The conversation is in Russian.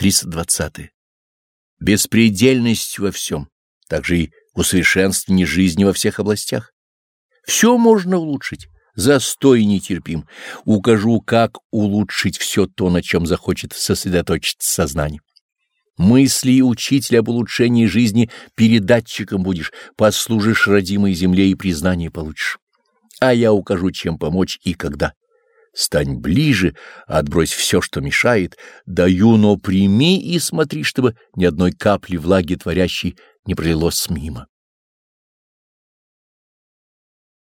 320. Беспредельность во всем, также и усовершенствование жизни во всех областях. Все можно улучшить, застой нетерпим. Укажу, как улучшить все то, на чем захочет сосредоточиться сознание. Мысли учителя об улучшении жизни передатчиком будешь, послужишь родимой земле и признание получишь. А я укажу, чем помочь и когда. Стань ближе, отбрось все, что мешает, даю, но прими и смотри, чтобы ни одной капли влаги творящей не пролилось мимо.